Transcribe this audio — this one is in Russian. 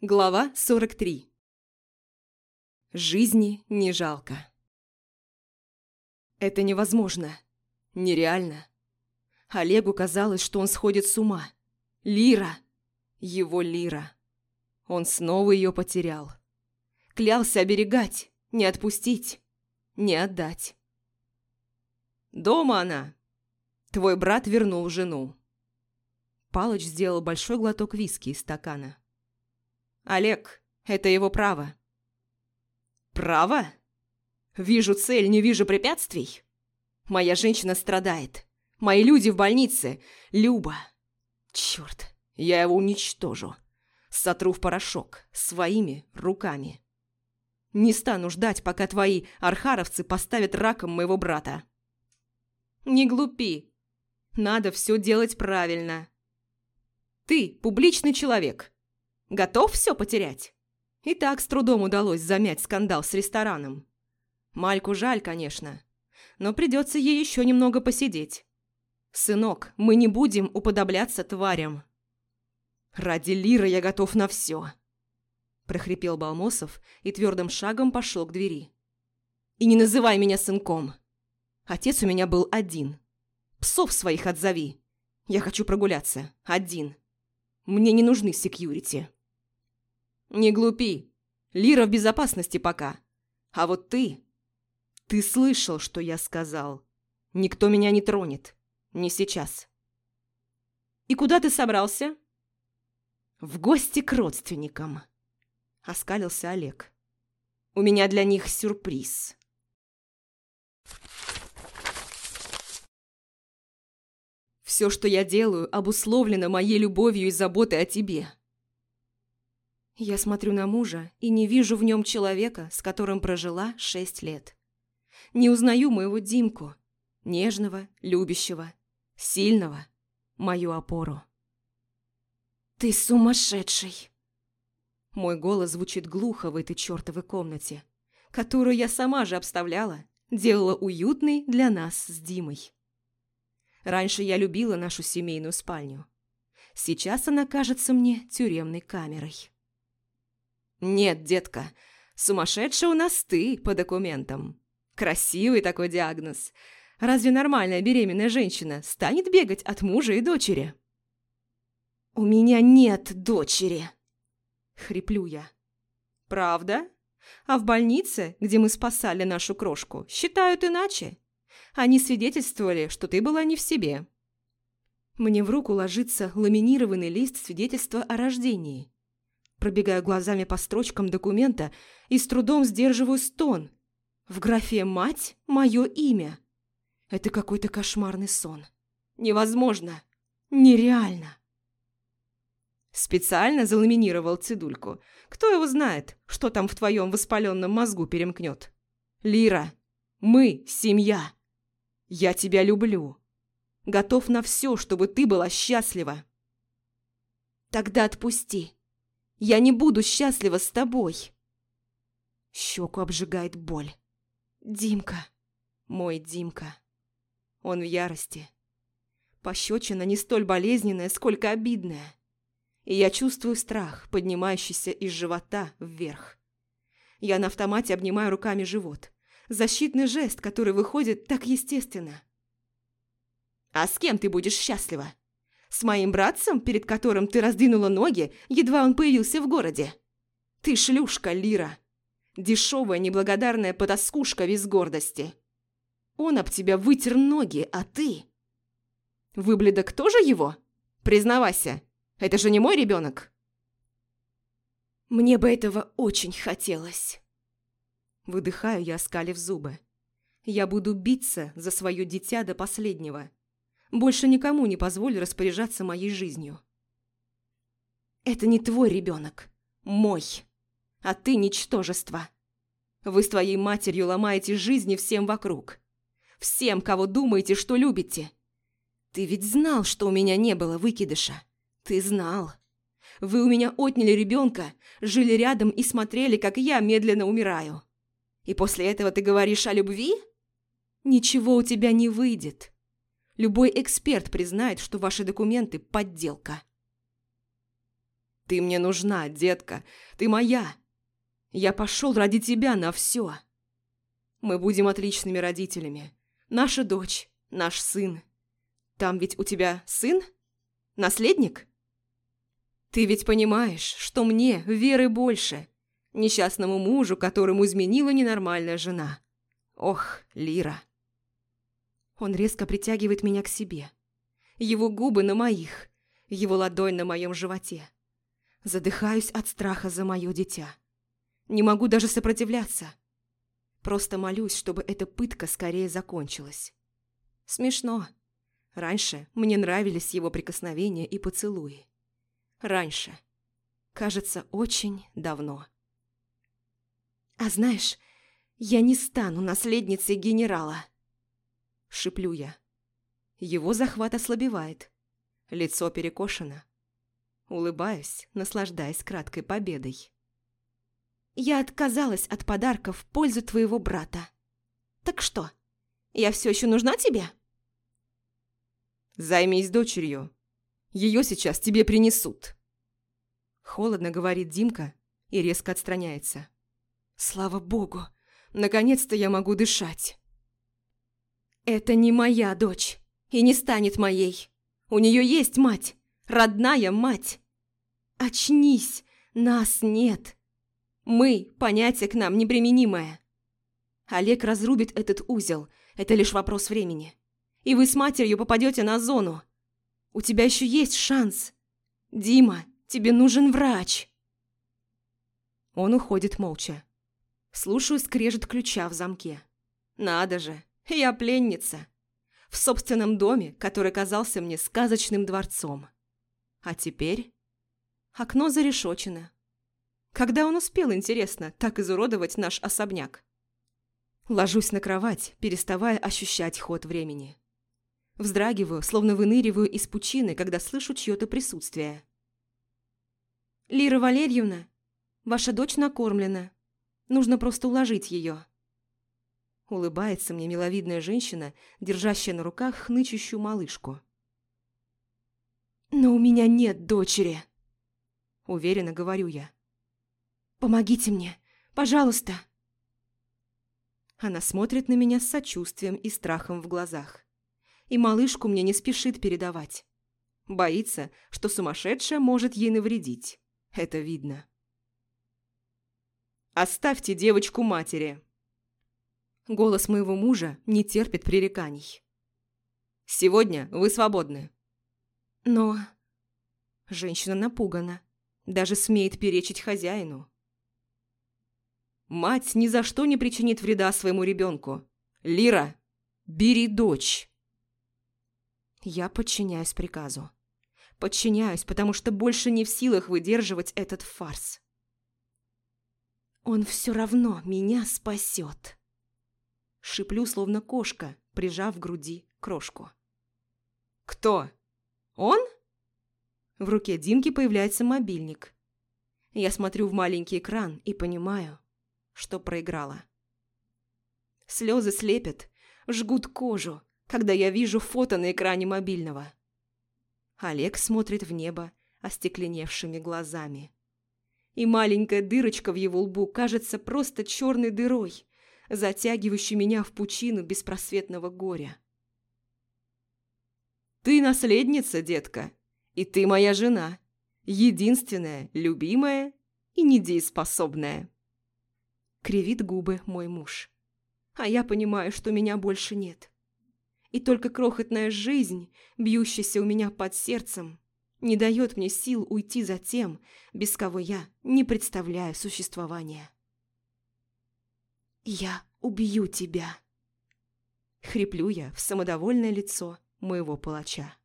Глава 43 Жизни не жалко. Это невозможно. Нереально. Олегу казалось, что он сходит с ума. Лира. Его Лира. Он снова ее потерял. Клялся оберегать, не отпустить, не отдать. Дома она. Твой брат вернул жену. Палыч сделал большой глоток виски из стакана. Олег, это его право. Право? Вижу цель, не вижу препятствий. Моя женщина страдает. Мои люди в больнице. Люба. Черт, я его уничтожу. Сотру в порошок своими руками. Не стану ждать, пока твои архаровцы поставят раком моего брата. Не глупи. Надо все делать правильно. Ты публичный человек. Готов все потерять? И так с трудом удалось замять скандал с рестораном. Мальку жаль, конечно, но придется ей еще немного посидеть. Сынок, мы не будем уподобляться тварям. Ради Лиры я готов на все. прохрипел Балмосов и твердым шагом пошел к двери. И не называй меня сынком. Отец у меня был один. Псов своих отзови. Я хочу прогуляться. Один. Мне не нужны секьюрити. «Не глупи. Лира в безопасности пока. А вот ты... Ты слышал, что я сказал. Никто меня не тронет. Не сейчас». «И куда ты собрался?» «В гости к родственникам», — оскалился Олег. «У меня для них сюрприз». «Все, что я делаю, обусловлено моей любовью и заботой о тебе. Я смотрю на мужа и не вижу в нем человека, с которым прожила шесть лет. Не узнаю моего Димку, нежного, любящего, сильного, мою опору. «Ты сумасшедший!» Мой голос звучит глухо в этой чертовой комнате, которую я сама же обставляла, делала уютной для нас с Димой. Раньше я любила нашу семейную спальню. Сейчас она кажется мне тюремной камерой. «Нет, детка, сумасшедшая у нас ты по документам. Красивый такой диагноз. Разве нормальная беременная женщина станет бегать от мужа и дочери?» «У меня нет дочери!» — хриплю я. «Правда? А в больнице, где мы спасали нашу крошку, считают иначе. Они свидетельствовали, что ты была не в себе». Мне в руку ложится ламинированный лист свидетельства о рождении. Пробегаю глазами по строчкам документа и с трудом сдерживаю стон. В графе «Мать» мое имя. Это какой-то кошмарный сон. Невозможно. Нереально. Специально заламинировал цидульку. Кто его знает, что там в твоем воспаленном мозгу перемкнет? Лира, мы – семья. Я тебя люблю. Готов на все, чтобы ты была счастлива. Тогда отпусти. Я не буду счастлива с тобой. Щеку обжигает боль. Димка. Мой Димка. Он в ярости. Пощечина не столь болезненная, сколько обидная. И я чувствую страх, поднимающийся из живота вверх. Я на автомате обнимаю руками живот. Защитный жест, который выходит так естественно. «А с кем ты будешь счастлива?» С моим братцем, перед которым ты раздвинула ноги, едва он появился в городе? Ты шлюшка, Лира. Дешевая, неблагодарная потаскушка без гордости. Он об тебя вытер ноги, а ты... Выбледок тоже его? Признавайся, это же не мой ребенок. Мне бы этого очень хотелось. Выдыхаю я, скалив зубы. Я буду биться за свое дитя до последнего. Больше никому не позволю распоряжаться моей жизнью. Это не твой ребенок, мой. А ты ничтожество. Вы с твоей матерью ломаете жизни всем вокруг. Всем, кого думаете, что любите. Ты ведь знал, что у меня не было выкидыша. Ты знал. Вы у меня отняли ребенка, жили рядом и смотрели, как я медленно умираю. И после этого ты говоришь о любви? Ничего у тебя не выйдет. Любой эксперт признает, что ваши документы – подделка. Ты мне нужна, детка, ты моя. Я пошел ради тебя на все. Мы будем отличными родителями. Наша дочь, наш сын. Там ведь у тебя сын? Наследник? Ты ведь понимаешь, что мне веры больше. Несчастному мужу, которому изменила ненормальная жена. Ох, Лира. Он резко притягивает меня к себе. Его губы на моих, его ладонь на моем животе. Задыхаюсь от страха за мое дитя. Не могу даже сопротивляться. Просто молюсь, чтобы эта пытка скорее закончилась. Смешно. Раньше мне нравились его прикосновения и поцелуи. Раньше. Кажется, очень давно. А знаешь, я не стану наследницей генерала. Шиплю я. Его захват ослабевает. Лицо перекошено. Улыбаюсь, наслаждаясь краткой победой. Я отказалась от подарков в пользу твоего брата. Так что, я все еще нужна тебе? Займись дочерью. Ее сейчас тебе принесут. Холодно говорит Димка и резко отстраняется. Слава богу, наконец-то я могу дышать. Это не моя дочь и не станет моей. У нее есть мать, родная мать. Очнись, нас нет. Мы – понятие к нам неприменимое. Олег разрубит этот узел, это лишь вопрос времени. И вы с матерью попадете на зону. У тебя еще есть шанс. Дима, тебе нужен врач. Он уходит молча. Слушаю скрежет ключа в замке. Надо же, я пленница в собственном доме, который казался мне сказочным дворцом. А теперь окно зарешочено. Когда он успел, интересно, так изуродовать наш особняк? Ложусь на кровать, переставая ощущать ход времени. Вздрагиваю, словно выныриваю из пучины, когда слышу чье-то присутствие. «Лира Валерьевна, ваша дочь накормлена. Нужно просто уложить ее». Улыбается мне миловидная женщина, держащая на руках хнычущую малышку. «Но у меня нет дочери!» Уверенно говорю я. «Помогите мне, пожалуйста!» Она смотрит на меня с сочувствием и страхом в глазах. И малышку мне не спешит передавать. Боится, что сумасшедшая может ей навредить. Это видно. «Оставьте девочку матери!» Голос моего мужа не терпит пререканий. «Сегодня вы свободны». «Но...» Женщина напугана. Даже смеет перечить хозяину. «Мать ни за что не причинит вреда своему ребенку. Лира, бери дочь!» Я подчиняюсь приказу. Подчиняюсь, потому что больше не в силах выдерживать этот фарс. Он все равно меня спасет. Шиплю, словно кошка, прижав к груди крошку. «Кто? Он?» В руке Димки появляется мобильник. Я смотрю в маленький экран и понимаю, что проиграла. Слезы слепят, жгут кожу, когда я вижу фото на экране мобильного. Олег смотрит в небо остекленевшими глазами. И маленькая дырочка в его лбу кажется просто черной дырой, затягивающий меня в пучину беспросветного горя. «Ты наследница, детка, и ты моя жена, единственная, любимая и недееспособная». Кривит губы мой муж. А я понимаю, что меня больше нет. И только крохотная жизнь, бьющаяся у меня под сердцем, не дает мне сил уйти за тем, без кого я не представляю существования. «Я убью тебя!» Хриплю я в самодовольное лицо моего палача.